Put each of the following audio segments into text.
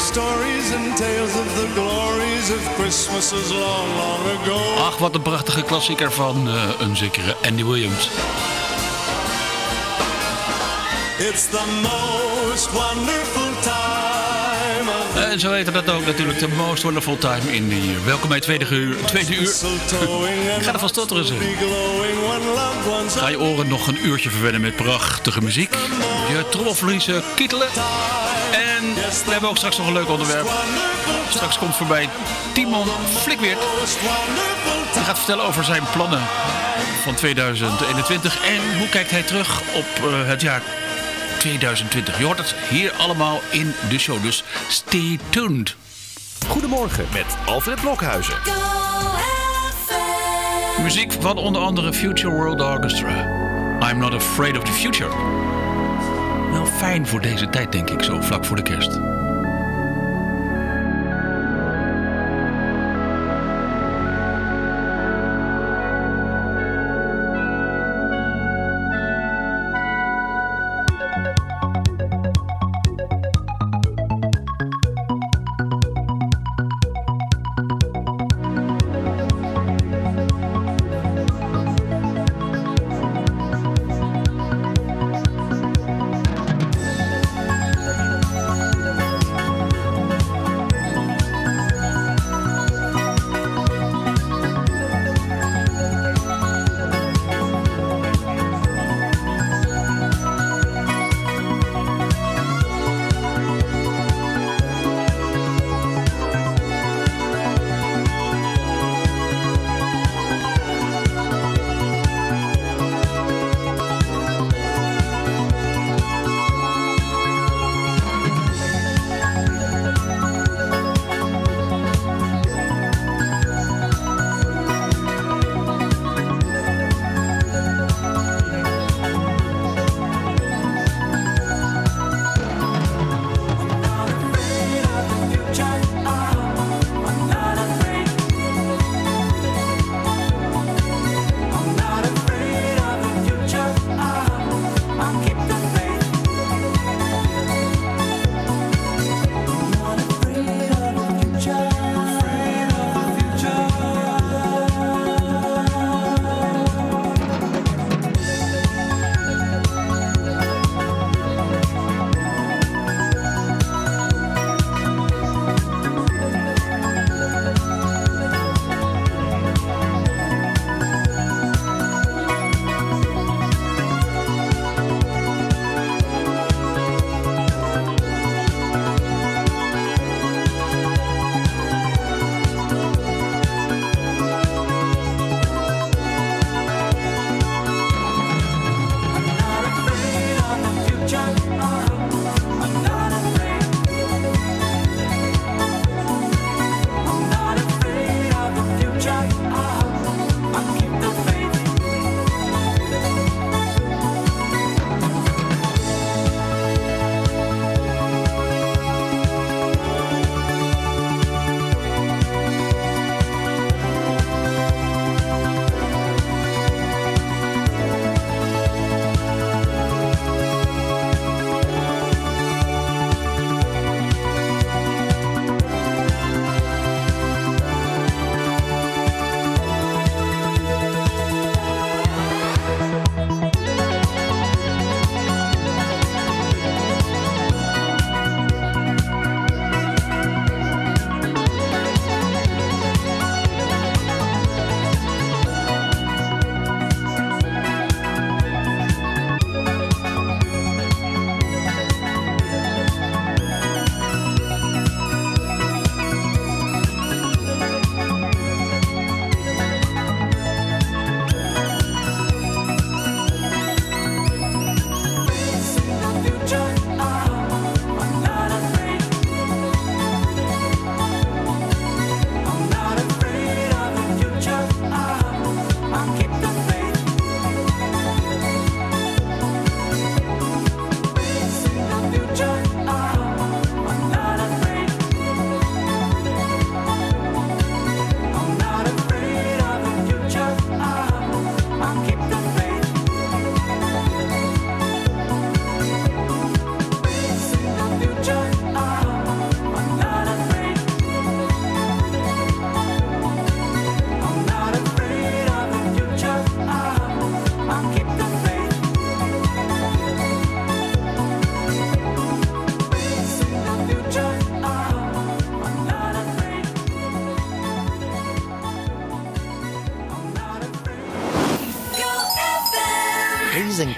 stories and tales of the glories of Christmases long, long ago. Ach, wat een prachtige klassieker van eh, een zekere Andy Williams. It's the most wonderful time En zo heette dat ook natuurlijk, The Most Wonderful Time in the Year. Welkom bij het tweede uur. Tweede uur. Ik ga glowing when loved ones Ga je oren nog een uurtje verwennen met prachtige muziek. Je trommelvliezen kietelen. En we hebben ook straks nog een leuk onderwerp. Straks komt voorbij Timon Flikweert. Hij gaat vertellen over zijn plannen van 2021. En hoe kijkt hij terug op eh, het jaar 2020. Je hoort het hier allemaal in de show. Dus stay tuned. Goedemorgen met Alfred Blokhuizen. Muziek van onder andere Future World Orchestra. I'm not afraid of the future. Wel fijn voor deze tijd, denk ik, zo vlak voor de kerst.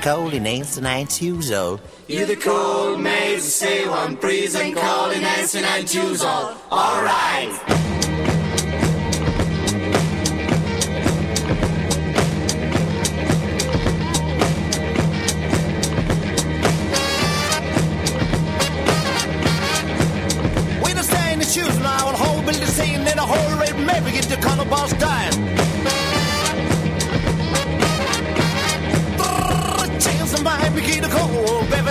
cold and Anson Nines years old. You're the cold maze, say one breeze and cold and Anson Nines years old. All right.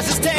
To stay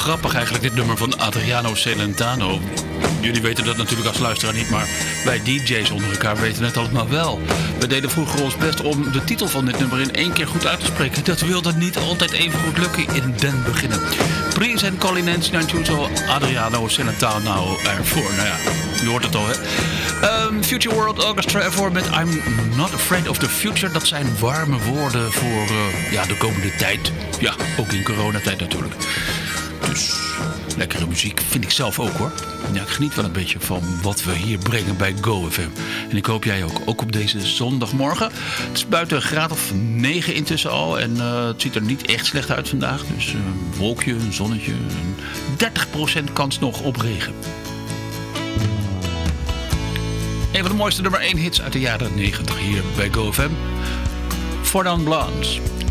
grappig eigenlijk dit nummer van Adriano Celentano. Jullie weten dat natuurlijk als luisteraar niet, maar wij DJ's onder elkaar weten het allemaal wel. We deden vroeger ons best om de titel van dit nummer in één keer goed uit te spreken. Dat wilde niet altijd even goed lukken in den beginnen. Prince en Colin Nancy Nantuso, Adriano Celentano ervoor. Nou ja, je hoort het al hè. Ehm, Future World Orchestra ervoor met I'm Not Afraid of the Future. Dat zijn warme woorden voor eh, ja, de komende tijd. Ja, ook in coronatijd natuurlijk. Dus lekkere muziek vind ik zelf ook hoor. Ja, ik geniet wel een beetje van wat we hier brengen bij GoFM. En ik hoop jij ook. Ook op deze zondagmorgen. Het is buiten een graad of 9 intussen al. En eh, het ziet er niet echt slecht uit vandaag. Dus eh, een wolkje, een zonnetje. Een 30% kans nog op regen. Een van de mooiste nummer 1 hits uit de jaren 90 hier bij GoFM. For Down.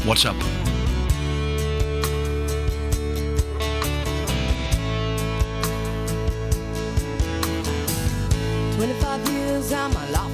What's up?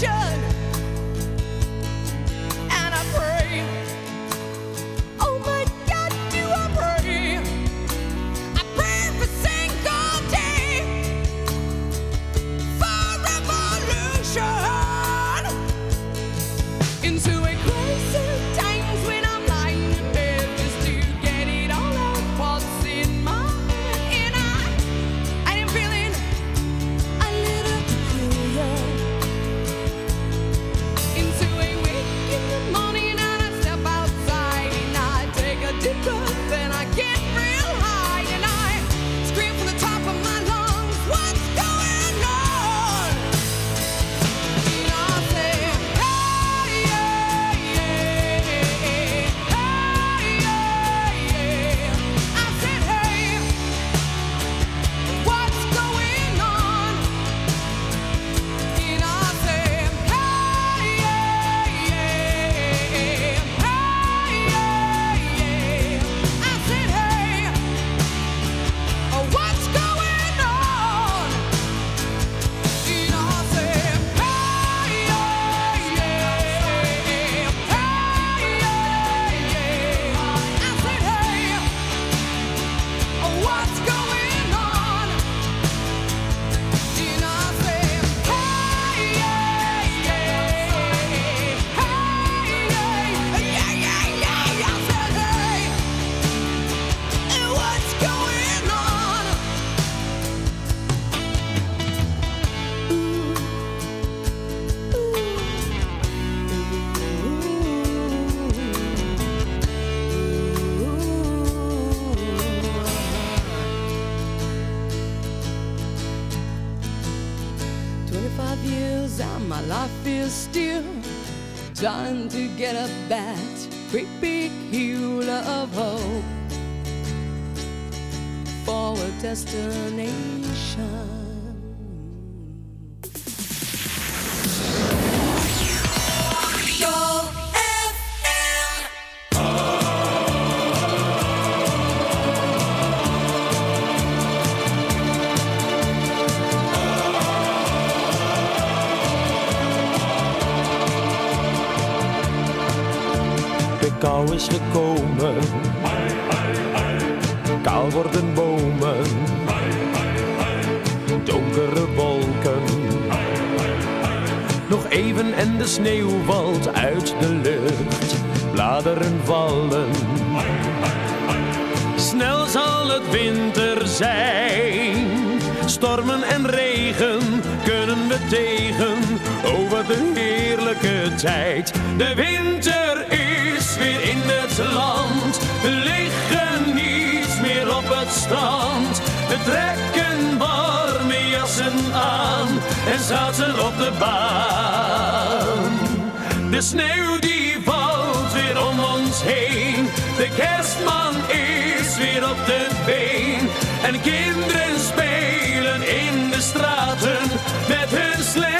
should. Is still time to get up that great big hill of hope for a destination. De winter is weer in het land. We liggen niet meer op het strand. We trekken warme jassen aan en zaten op de baan. De sneeuw die valt weer om ons heen. De kerstman is weer op de been. En kinderen spelen in de straten met hun slee.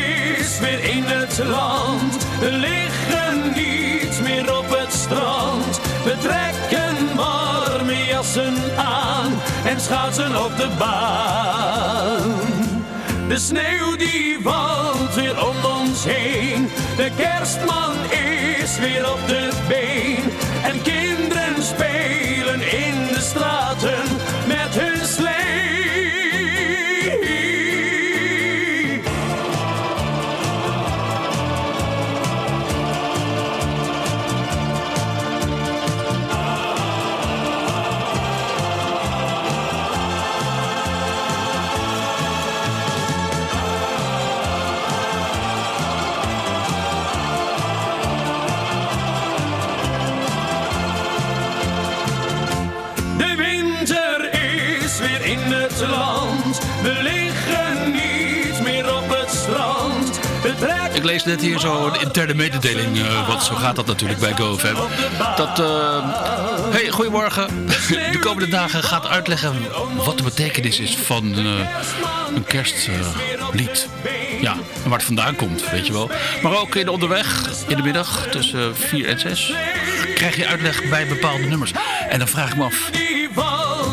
weer in het land. We liggen niet meer op het strand. We trekken warme jassen aan en schaatsen op de baan. De sneeuw die valt weer om ons heen. De kerstman is weer op de been. En kinderen spelen in de straten Ik lees net hier zo een interne mededeling, eh, want zo gaat dat natuurlijk bij GoFam. Dat, eh, hey, goedemorgen. De komende dagen gaat uitleggen wat de betekenis is van eh, een kerstlied. ja, en waar het vandaan komt, weet je wel. Maar ook in de onderweg, in de middag, tussen 4 en 6, krijg je uitleg bij bepaalde nummers. En dan vraag ik me af.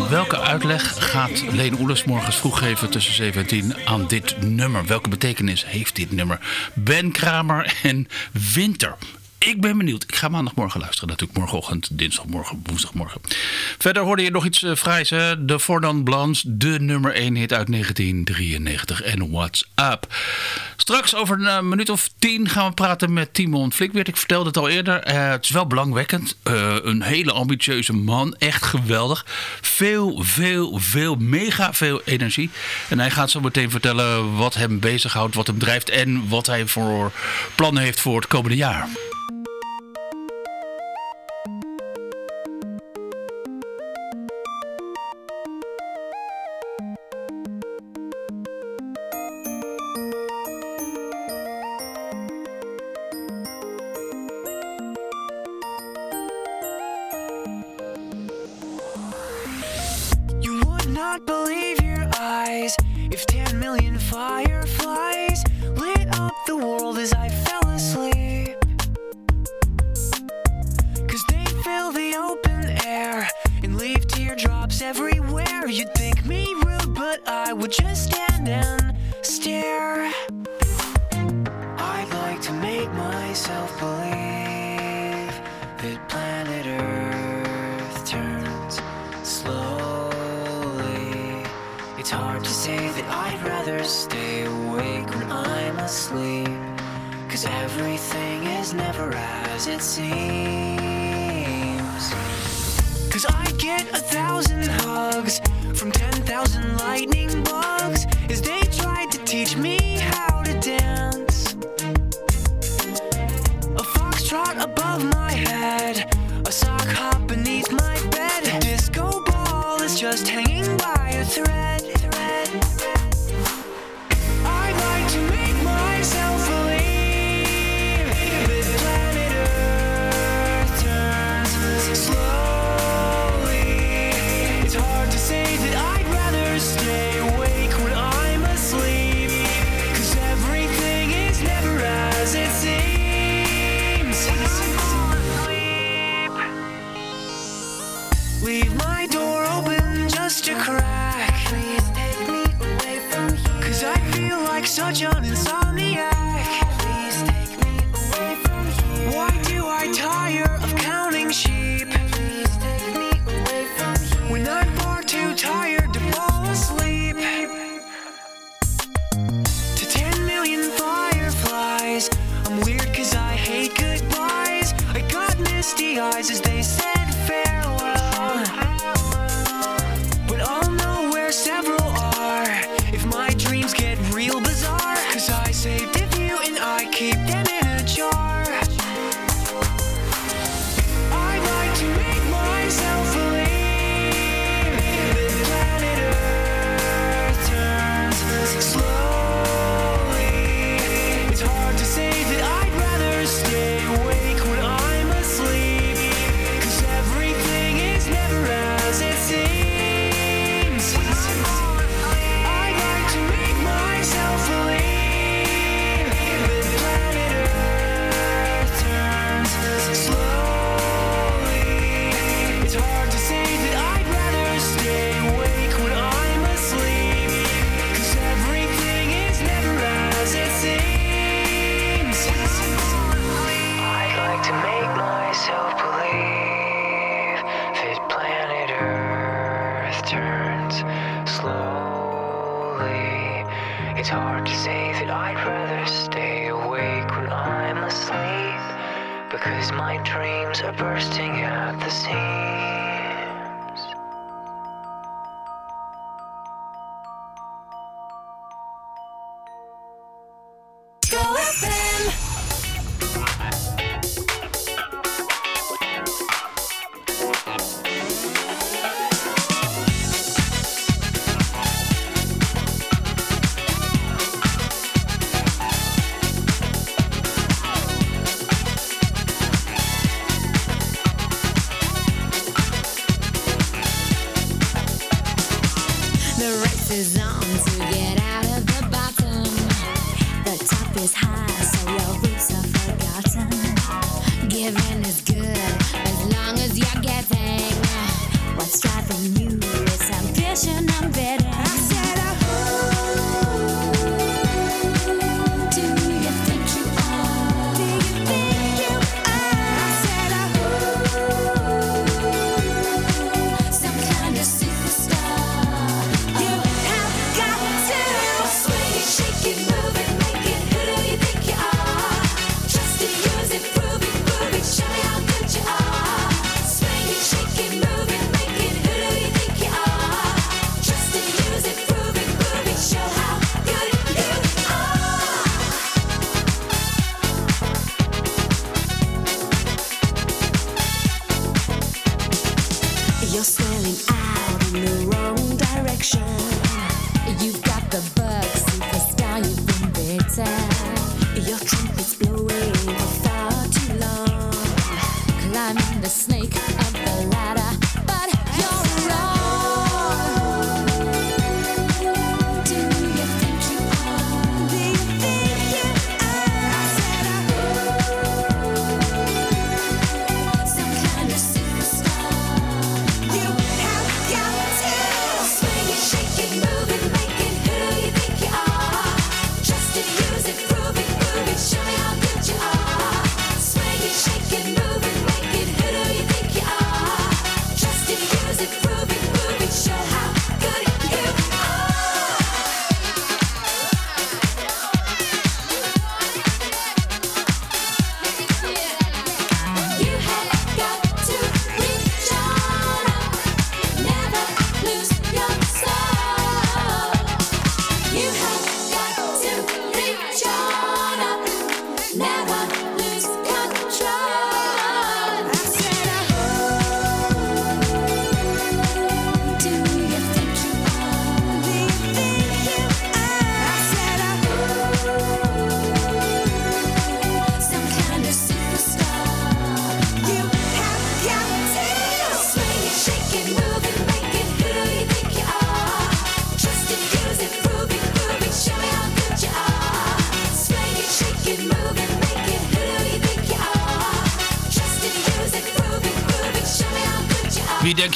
Welke uitleg gaat Leen Oelers morgens vroeg geven tussen 7 en 10 aan dit nummer? Welke betekenis heeft dit nummer? Ben Kramer en Winter. Ik ben benieuwd. Ik ga maandagmorgen luisteren. Natuurlijk morgenochtend, dinsdagmorgen, woensdagmorgen. Verder hoorde je nog iets uh, fraais. Hè? De Fordon Blans, de nummer 1 hit uit 1993. En What's Up. Straks over een uh, minuut of tien gaan we praten met Timon Flikweert. Ik vertelde het al eerder. Uh, het is wel belangwekkend. een hele ambitieuze man. Echt geweldig. Veel, veel, veel, mega veel energie. En hij gaat zo meteen vertellen wat hem bezighoudt, wat hem drijft... en wat hij voor plannen heeft voor het komende jaar. just hang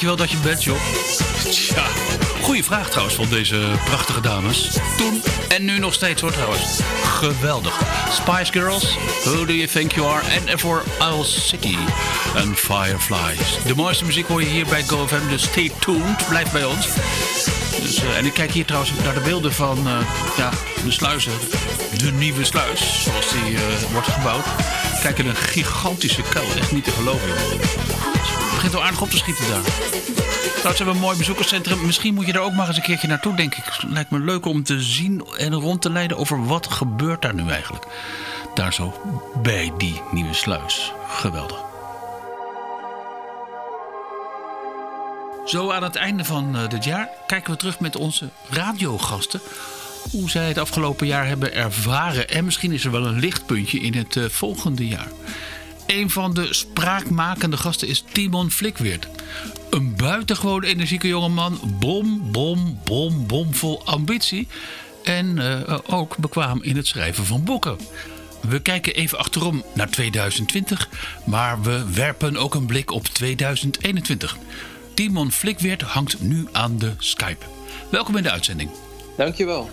Wie denk je wel dat je bent, joh? Tja, goede vraag trouwens van deze prachtige dames. Toen en nu nog steeds hoor trouwens. Geweldig. Spice Girls, Who Do You Think You Are? En voor Owl City en Fireflies. De mooiste muziek hoor je hier bij GoFM, dus stay tuned. Blijf bij ons. Dus, eh, en ik kijk hier trouwens naar de beelden van eh, ja, de sluizen. De nieuwe sluis, zoals die eh, wordt gebouwd. Kijk in een gigantische kuil. Echt niet te geloven, joh. Begint al aardig op te schieten daar. Trouwens, hebben we een mooi bezoekerscentrum. Misschien moet je er ook maar eens een keertje naartoe, denk ik. Lijkt me leuk om te zien en rond te leiden over wat gebeurt daar nu eigenlijk. Daar zo bij die nieuwe sluis. Geweldig. Zo aan het einde van eh, dit jaar kijken we terug met onze radiogasten. Hoe zij het afgelopen jaar hebben ervaren. En misschien is er wel een lichtpuntje in het eh, volgende jaar. Een van de spraakmakende gasten is Timon Flikweert. Een buitengewoon energieke jongeman. Bom, bom, bom, bom vol ambitie. En eh, ook bekwaam in het schrijven van boeken. We kijken even achterom naar 2020, maar we werpen ook een blik op 2021. Timon Flikweert hangt nu aan de Skype. Welkom in de uitzending. Dankjewel.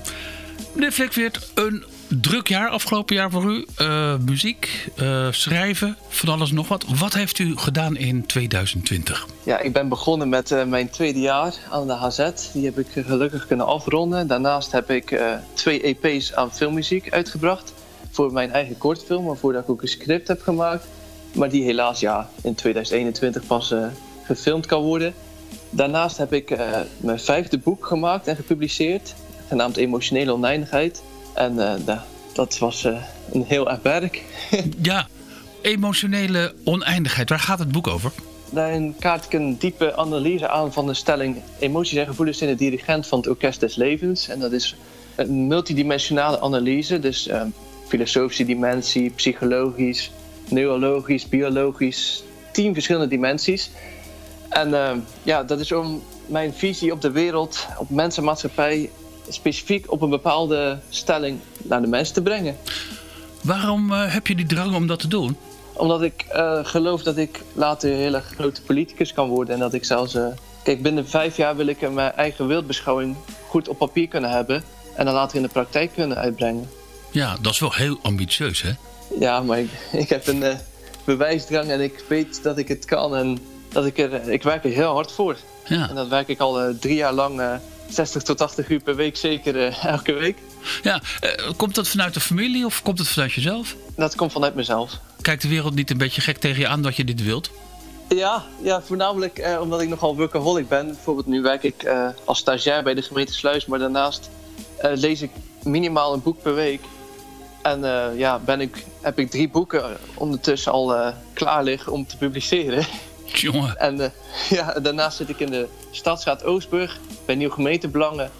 Meneer Flikweert, een druk jaar afgelopen jaar voor u. Eh, muziek, eh, schrijven, van alles nog wat. Wat heeft u gedaan in 2020? Ja, ik ben begonnen met eh, mijn tweede jaar aan de HZ. Die heb ik gelukkig kunnen afronden. Daarnaast heb ik twee EP's aan filmmuziek uitgebracht. Voor mijn eigen kortfilm, waarvoor ik ook een script heb gemaakt. Maar die helaas ja, in 2021 pas gefilmd kan worden. Daarnaast heb ik mijn vijfde boek gemaakt en gepubliceerd. Genaamd Emotionele Oneindigheid. En eh, da- dat was eh, een heel erg werk. Ja, emotionele oneindigheid. Waar gaat het boek over? Daarin kaart ik een diepe analyse aan van de stelling emoties en gevoelens zijn de dirigent van het orkest des levens. En dat is een multidimensionale analyse, dus eh, filosofische dimensie, psychologisch, neurologisch, biologisch, tien verschillende dimensies. En ja, dat is om mijn visie op de wereld, op mens en maatschappij, specifiek op een bepaalde stelling naar de mens te brengen. Waarom eh, heb je die drang om dat te doen? Omdat ik eh, geloof dat ik later een hele grote politicus kan worden. En dat ik zelfs... eh, kijk, binnen vijf jaar wil ik mijn eigen wereldbeschouwing goed op papier kunnen hebben. En dan later in de praktijk kunnen uitbrengen. Ja, dat is wel heel ambitieus, hè? Ja, maar ik, ik heb een bewijsdrang en ik weet dat ik het kan. En dat ik er... Ik werk er heel hard voor. Ja. En dat werk ik al drie jaar lang... eh, 60 tot 80 uur per week, zeker eh, elke week. Ja, eh, komt dat vanuit de familie of komt het vanuit jezelf? Dat komt vanuit mezelf. Kijkt de wereld niet een beetje gek tegen je aan dat je dit wilt? Ja, ja voornamelijk eh, omdat ik nogal workaholic ben. Bijvoorbeeld nu werk ik als stagiair bij de gemeente Sluis, maar daarnaast lees ik minimaal een boek per week. En ja, ben ik, heb ik drie boeken ondertussen al klaar liggen om te publiceren. Jongen. En ja, daarnaast zit ik in de Stadsraad Oostburg bij Nieuw Gemeentebelangen.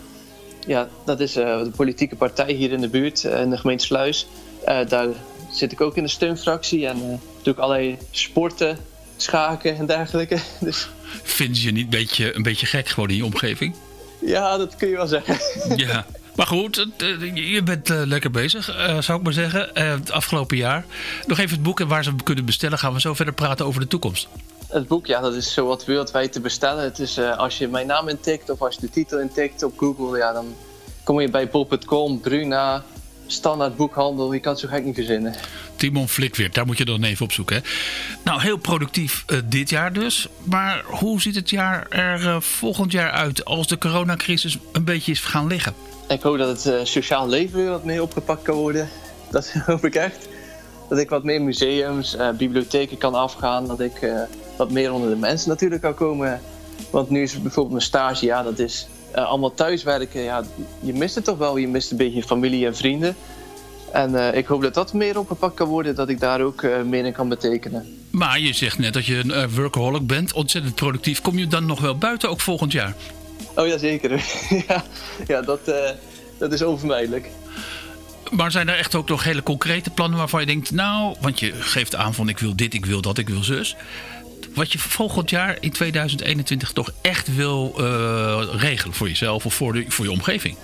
Ja, dat is eh, de politieke partij hier in de buurt, eh, in de gemeente Sluis. Eh, daar zit ik ook in de steunfractie en doe ik allerlei sporten, schaken en dergelijke. Dus Vinden ze je niet een beetje, een beetje gek gewoon in je omgeving? ja, dat kun je wel zeggen. Ja. Maar goed, je bent lekker bezig, zou ik maar zeggen. Het afgelopen jaar. Nog even het boek en waar ze hem kunnen bestellen. Gaan we zo verder praten over de toekomst. Het boek, ja, dat is zowat wereldwijd te bestellen. Het is, eh, als je mijn naam intikt of als je de titel intikt op Google, ja, dan kom je bij bol.com, Bruna, standaard boekhandel. Je kan het zo gek niet verzinnen. Timon Flikweert, daar moet je dan even op zoeken. Hè? Nou, heel productief eh, dit jaar dus. Maar hoe ziet het jaar er eh, volgend jaar uit als de coronacrisis een beetje is gaan liggen? Ik hoop dat het sociaal leven weer wat meer opgepakt kan worden. Dat hoop ik echt. Dat ik wat meer museums, bibliotheken kan afgaan. Dat ik wat meer onder de mensen natuurlijk kan komen. Want nu is bijvoorbeeld mijn stage, ja, dat is eh, allemaal thuiswerken. Ja, je mist het toch wel. Je mist een beetje familie en vrienden. En eh, ik hoop dat dat meer opgepakt kan worden. Dat ik daar ook eh, meer in kan betekenen. Maar je zegt net dat je een workaholic bent, ontzettend productief. Kom je dan nog wel buiten, ook volgend jaar? Oh ja, zeker. ja, ja dat, dat is onvermijdelijk. Maar zijn er echt ook nog hele concrete plannen waarvan je denkt, nou, want je geeft aan van ik wil dit, ik wil dat, ik wil zus. Wat je volgend jaar in 2021 toch echt wil eh, regelen voor jezelf of voor, de, voor je omgeving.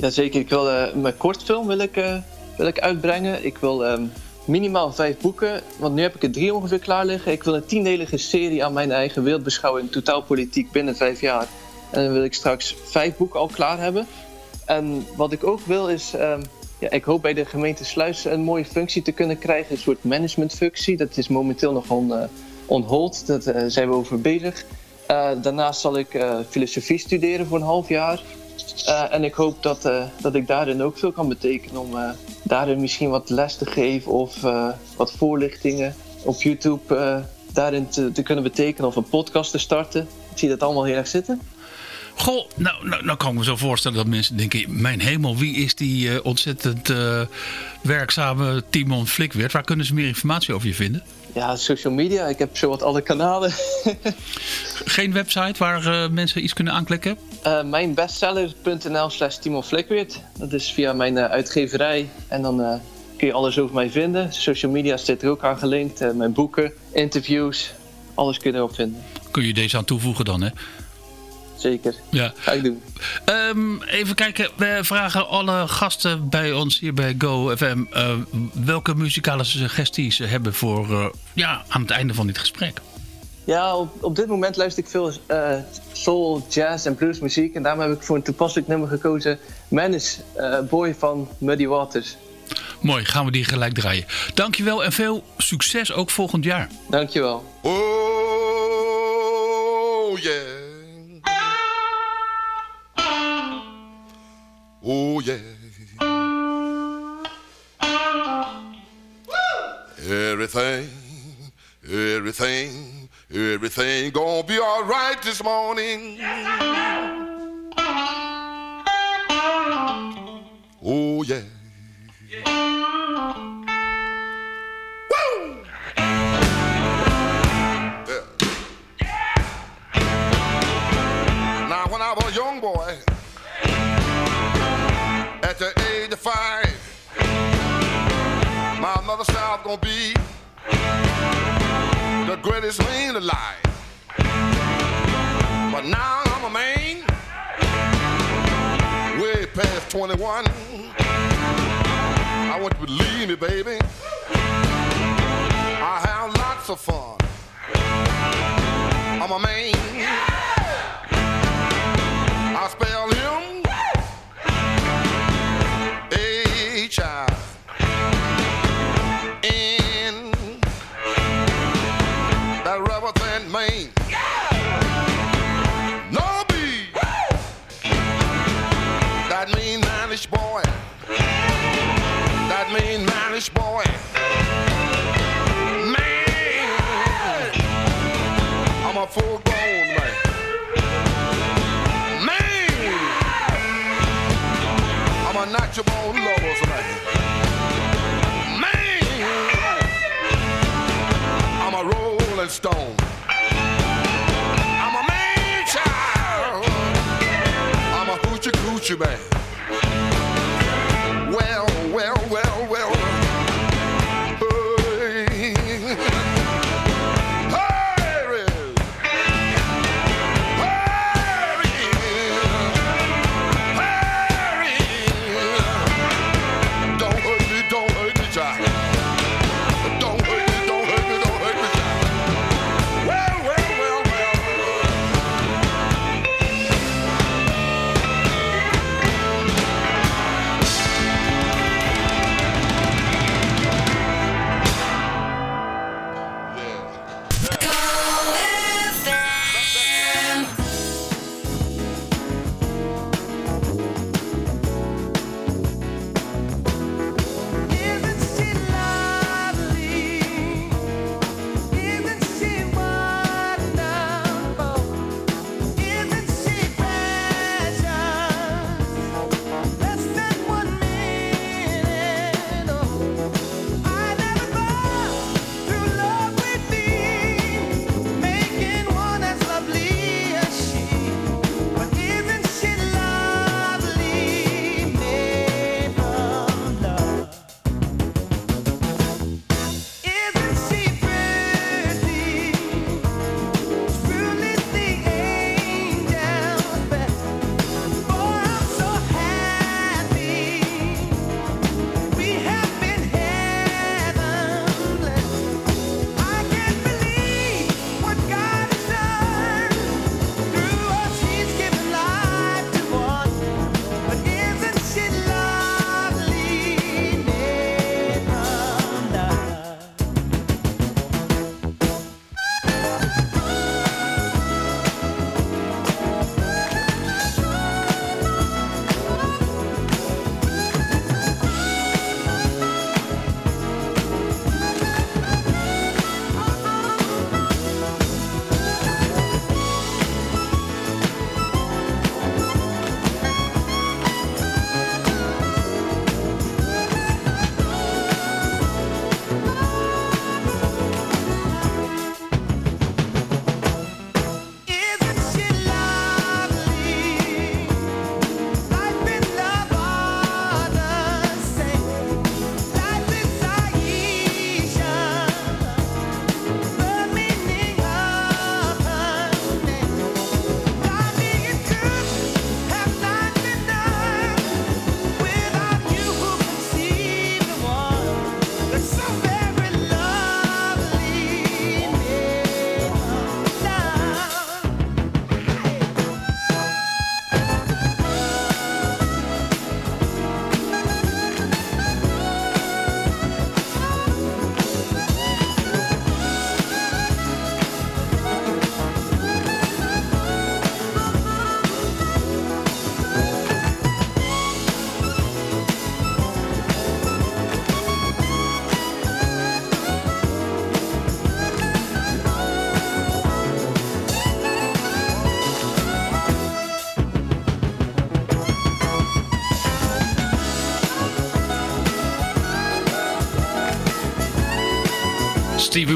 Jazeker, ik wil eh, mijn kortfilm wil ik, eh, wil ik uitbrengen. Ik wil ehm, minimaal vijf boeken. Want nu heb ik er drie ongeveer klaar liggen. Ik wil een tiendelige serie aan mijn eigen wereldbeschouwing totaalpolitiek binnen vijf jaar. En dan wil ik straks vijf boeken al klaar hebben. En wat ik ook wil is... ehm, ja, ik hoop bij de gemeente Sluis een mooie functie te kunnen krijgen. Een soort managementfunctie. Dat is momenteel nog on, eh, on hold. Daar eh, zijn we over bezig. Eh, daarnaast zal ik eh, filosofie studeren voor een half jaar. En ik hoop dat, dat ik daarin ook veel kan betekenen om daarin misschien wat les te geven of wat voorlichtingen op YouTube daarin te, te kunnen betekenen of een podcast te starten. Ik zie dat allemaal heel erg zitten. Goh, nou, nou, nou kan ik me zo voorstellen dat mensen denken... mijn hemel, wie is die eh, ontzettend eh, werkzame Timon Flikweert? Waar kunnen ze meer informatie over je vinden? Ja, social media. Ik heb zowat alle kanalen. Geen website waar eh, mensen iets kunnen aanklikken? Eh mijnbestseller.nl slash Timo Flikweert. Dat is via mijn eh, uitgeverij. En dan kun je alles over mij vinden. Social media zit er ook aan gelinkt. Mijn boeken, interviews. Alles kun je erop vinden. Kun je deze aan toevoegen dan, hè? Zeker. Ja. Ga ik doen. Ehm, even kijken, we vragen alle gasten bij ons hier bij GoFM... eh welke muzikale suggesties ze hebben voor eh, ja, aan het einde van dit gesprek. Ja, op, op dit moment luister ik veel eh, soul, jazz en bluesmuziek. En daarom heb ik voor een toepasselijk nummer gekozen. Man is eh, Boy van Muddy Waters. Mooi, gaan we die gelijk draaien. Dankjewel en veel succes ook volgend jaar. Dankjewel. Oh, yeah. Oh, yeah. Everything, everything, everything gonna be all right this morning. Oh, yeah. Woo! Now, when I was a young boy, gonna be the greatest man alive. But now I'm a man, way past 21. I want you to believe me, baby. I have lots of fun. I'm a man. bad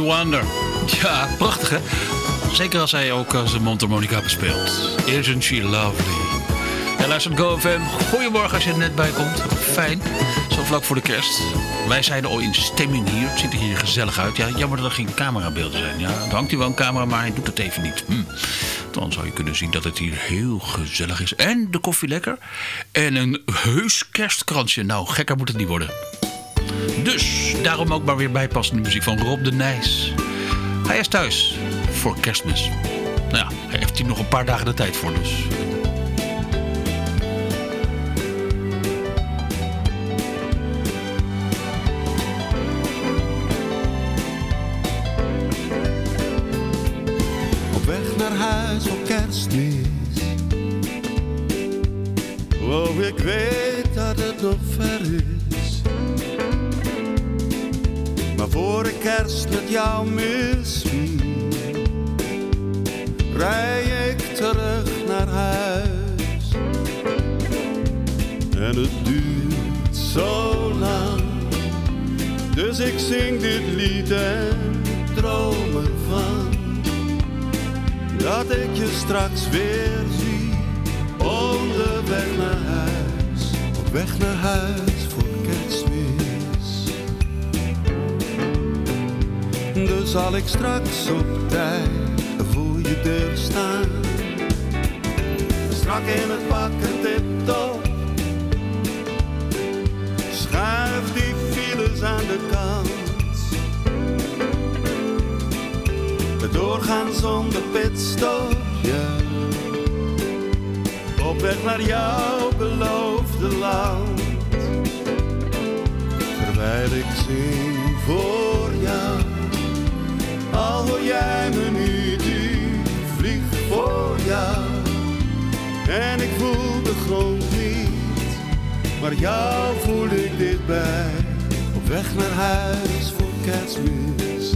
Wonder. Ja, prachtig hè? Zeker als hij ook als een mondharmonica bespeelt. Isn't she lovely? En luistert GoFM. Goedemorgen als je er net bij komt. Fijn. Zo vlak voor de kerst. Wij zijn al in stemming hier. Het ziet er hier gezellig uit. Ja, jammer dat er geen camerabeelden zijn. Ja, er hangt hier wel een camera, maar hij doet het even niet. Hm. Dan zou je kunnen zien dat het hier heel gezellig is. En de koffie lekker. En een heus kerstkransje. Nou, gekker moet het niet worden. Dus daarom ook maar weer bijpassende muziek van Rob de Nijs. Hij is thuis voor kerstmis. Nou ja, hij heeft hier nog een paar dagen de tijd voor dus. Op weg naar huis voor kerstmis. Oh, ik weet met jou mis, rij ik terug naar huis. En het duurt zo lang, dus ik zing dit lied en droom ervan. Dat ik je straks weer zie. Onderweg naar huis, op weg naar huis Dus zal ik straks op tijd voor je deur staan, strak in het pakken tip-top. Schuif die files aan de kant. Doorgaan zonder pitstop, ja. Op weg naar jouw beloofde land. Terwijl ik zing voor jou. Al hoor jij me niet, ik vlieg voor jou. En ik voel de grond niet, maar jou voel ik dichtbij. Op weg naar huis voor kerstmis.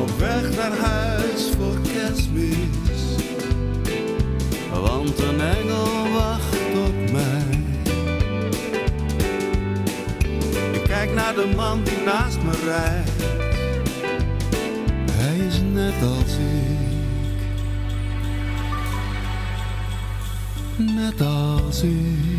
Op weg naar huis voor kerstmis. Want een engel wacht op mij. Kijk naar de man die naast me rijdt. Hij is net als ik. Net als ik.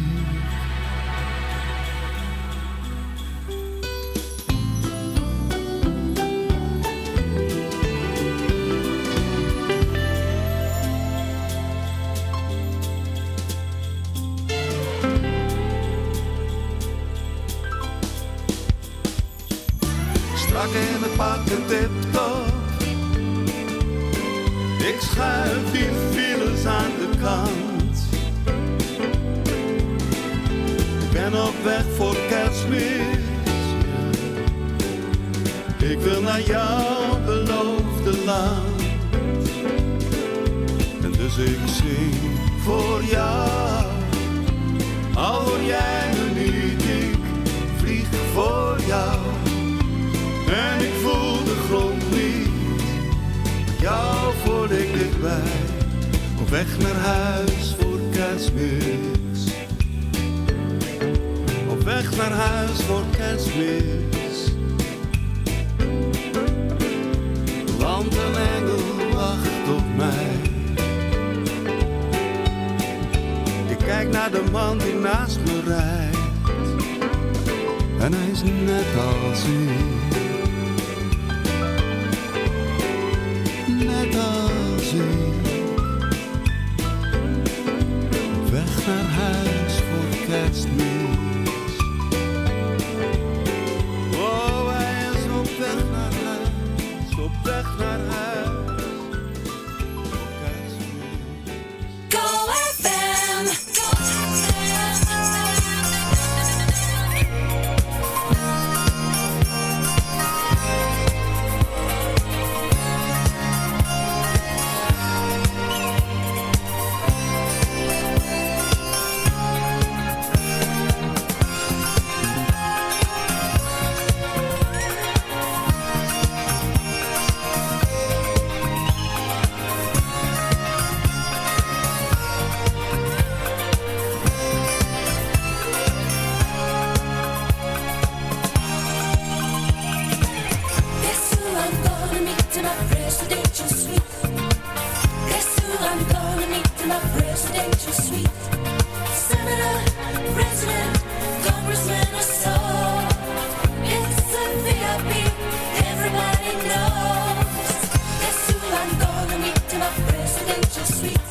Op weg naar huis voor kerstmis. Op weg naar huis voor kerstmis. Want een engel wacht op mij. Ik kijk naar de man die naast me rijdt. En hij is net als ik. net als ik. Naar huis Isn't just sweet?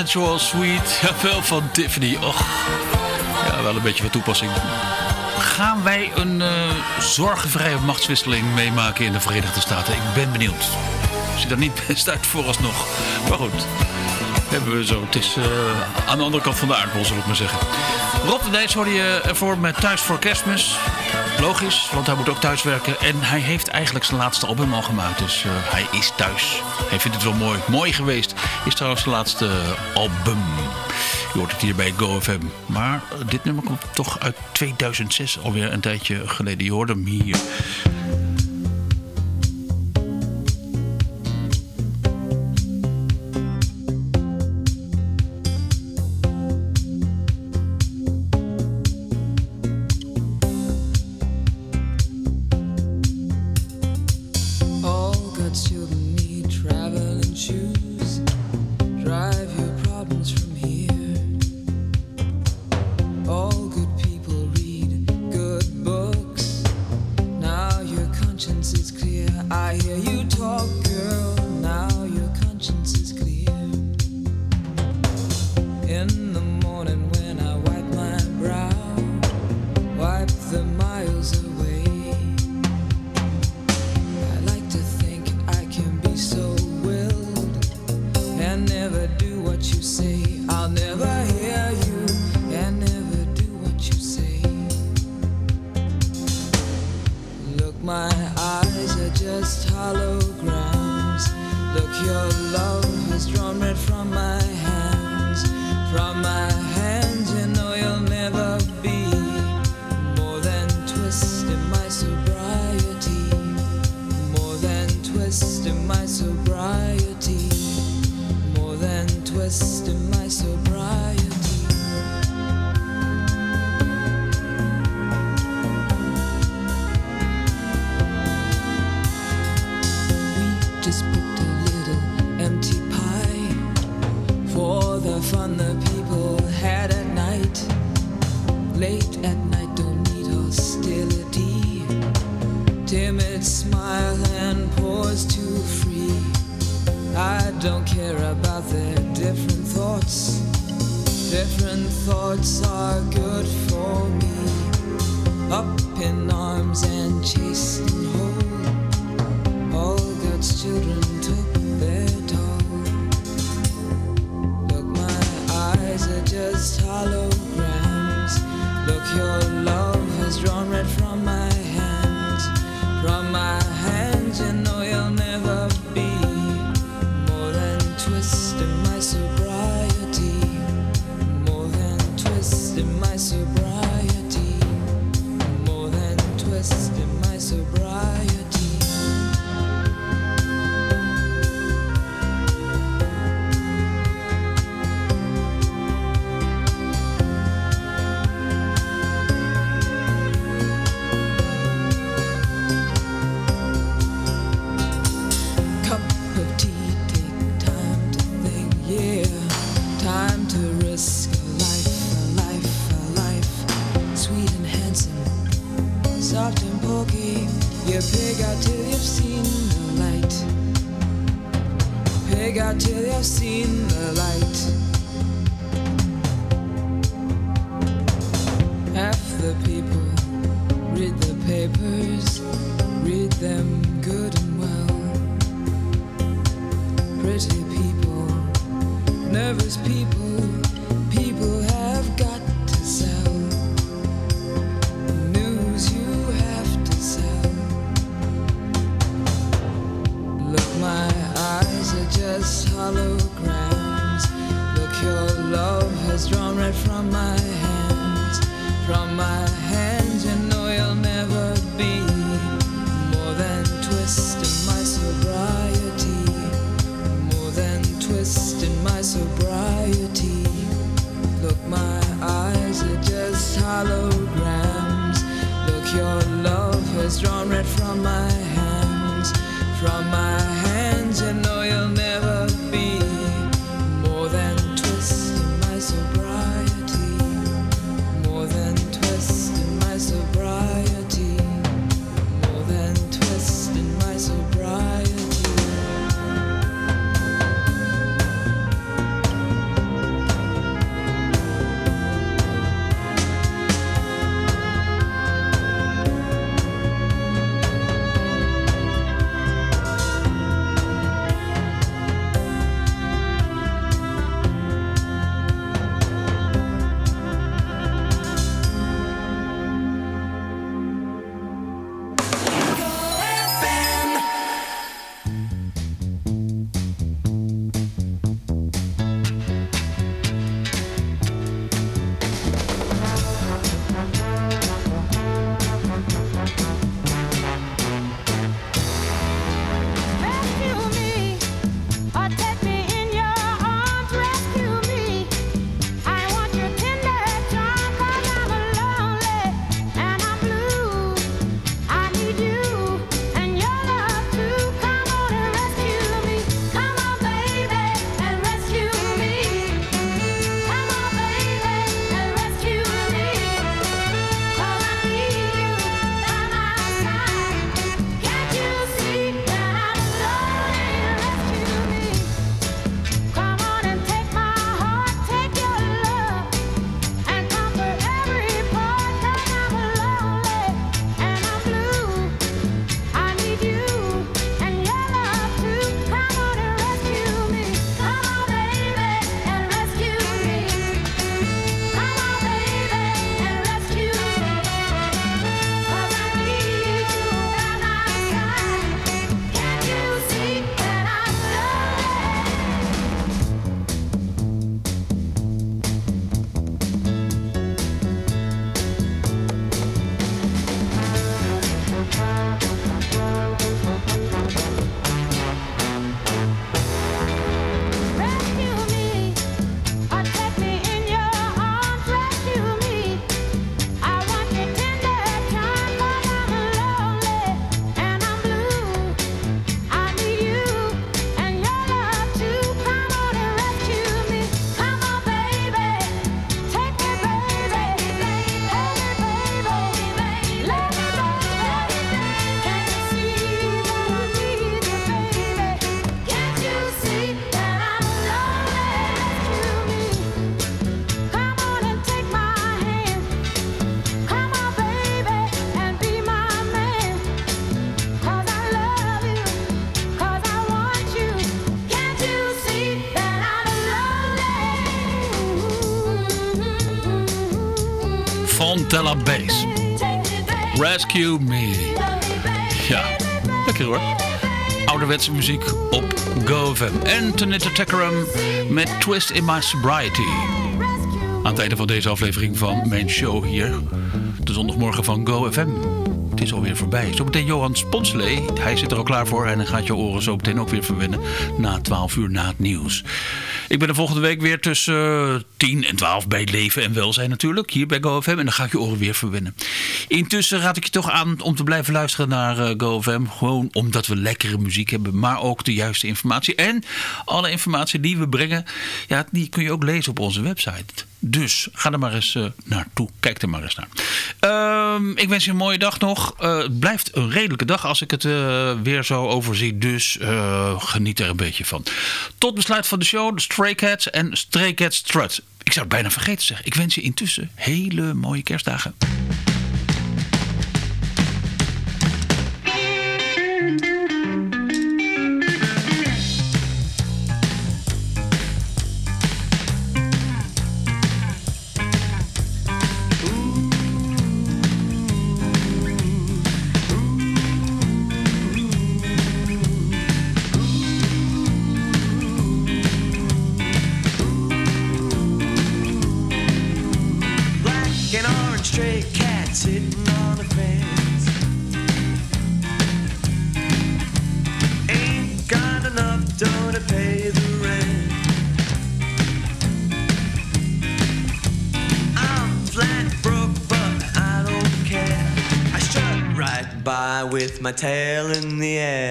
Natural Sweet. wel van Tiffany. Och, ja, wel een beetje van toepassing. Gaan wij een uh, zorgenvrije machtswisseling meemaken in de Verenigde Staten? Ik ben benieuwd. Ziet er niet best uit vooralsnog. Maar goed, hebben we zo. Het is eh, aan de andere kant van de aardbol, zal ik maar zeggen. Rob de hoorde je ervoor met Thuis voor Kerstmis. Logisch, want hij moet ook thuis werken. En hij heeft eigenlijk zijn laatste album al gemaakt. Dus eh, hij is thuis. Hij vindt het wel mooi. Mooi geweest. Is trouwens zijn laatste album. Je hoort het hier bij GoFM. Maar eh, dit nummer komt toch uit 2006. Alweer een tijdje geleden. Je hoort hem hier. just hollow grounds. Look, your love has drawn red from my hands, from my thoughts are good for me. Up in arms and chasing home, all God's children took their toll. Look, my eyes are just holograms. Look, your Fontella Bass. Rescue Me. Ja, lekker hoor. Ouderwetse muziek op GoFM. En Tanita Tekaram met Twist in My Sobriety. Aan het einde van deze aflevering van mijn show hier. De zondagmorgen van GoFM. Het is alweer voorbij. Zometeen Johan Sponslee. Hij zit er al klaar voor. En hij gaat je oren zo meteen ook weer verwennen. Na 12 uur na het nieuws. Ik ben er volgende week weer tussen eh, 10 en 12 bij Leven en Welzijn natuurlijk. Hier bij GoFM. En dan ga ik je oren weer verwennen. Intussen raad ik je toch aan om te blijven luisteren naar eh, GoFM. Gewoon omdat we lekkere muziek hebben. Maar ook de juiste informatie. En alle informatie die we brengen. Ja, die kun je ook lezen op onze website. Dus ga er maar eens eh, naartoe. Kijk er maar eens naar. Ehm, ik wens je een mooie dag nog. Eh, het blijft een redelijke dag als ik het eh, weer zo overzie. Dus geniet er een beetje van. Tot besluit van de show. De Stray Cats en Stray Cats Strut. Ik zou het bijna vergeten zeggen. Ik wens je intussen hele mooie kerstdagen. my tail in the air.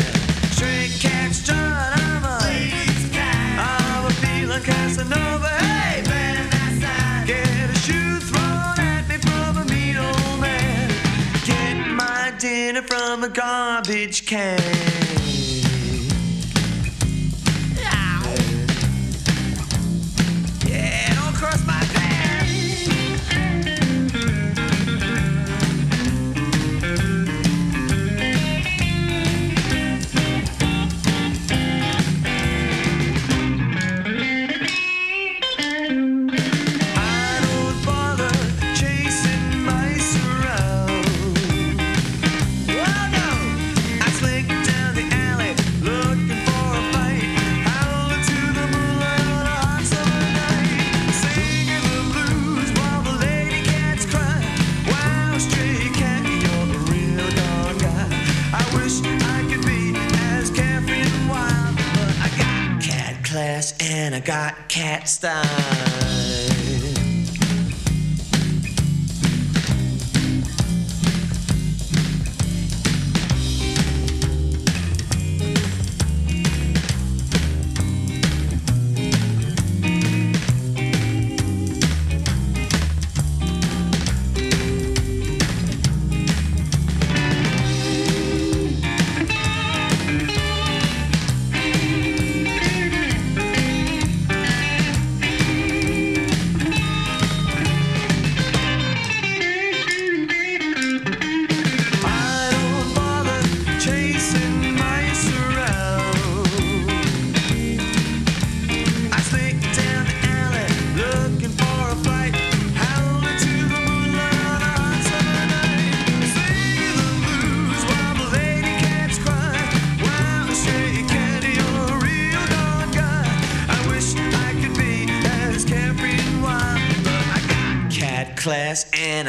Shrink catch John, I'm a Please, I'm a feeling Casanova. Hey, man, that's Get a shoe thrown at me from a mean old man. Get my dinner from a garbage can. I got cat style.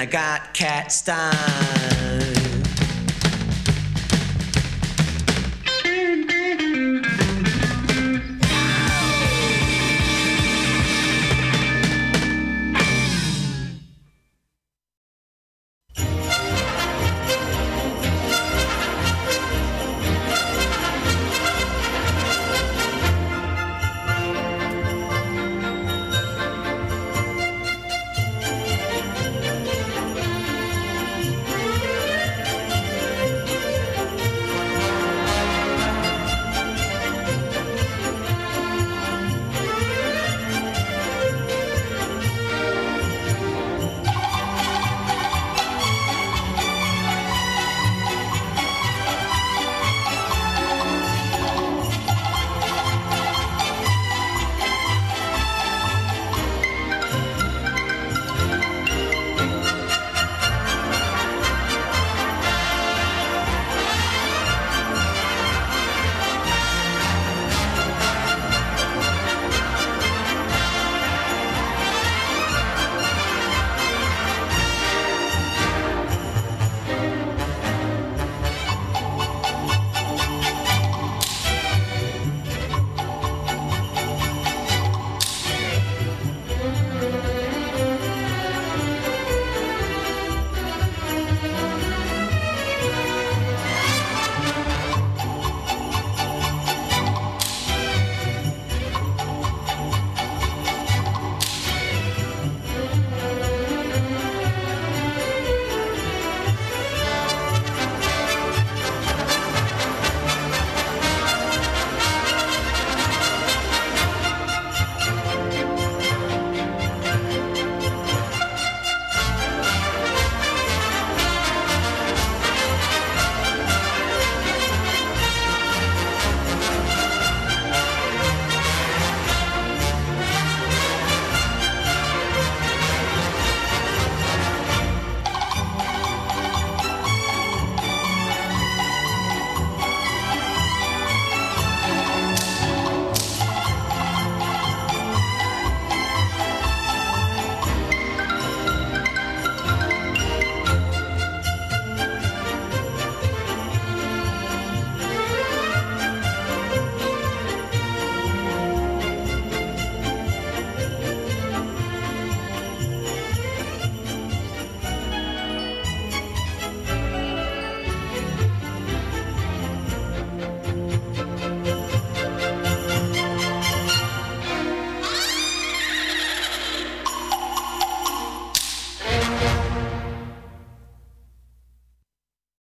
I got cat style.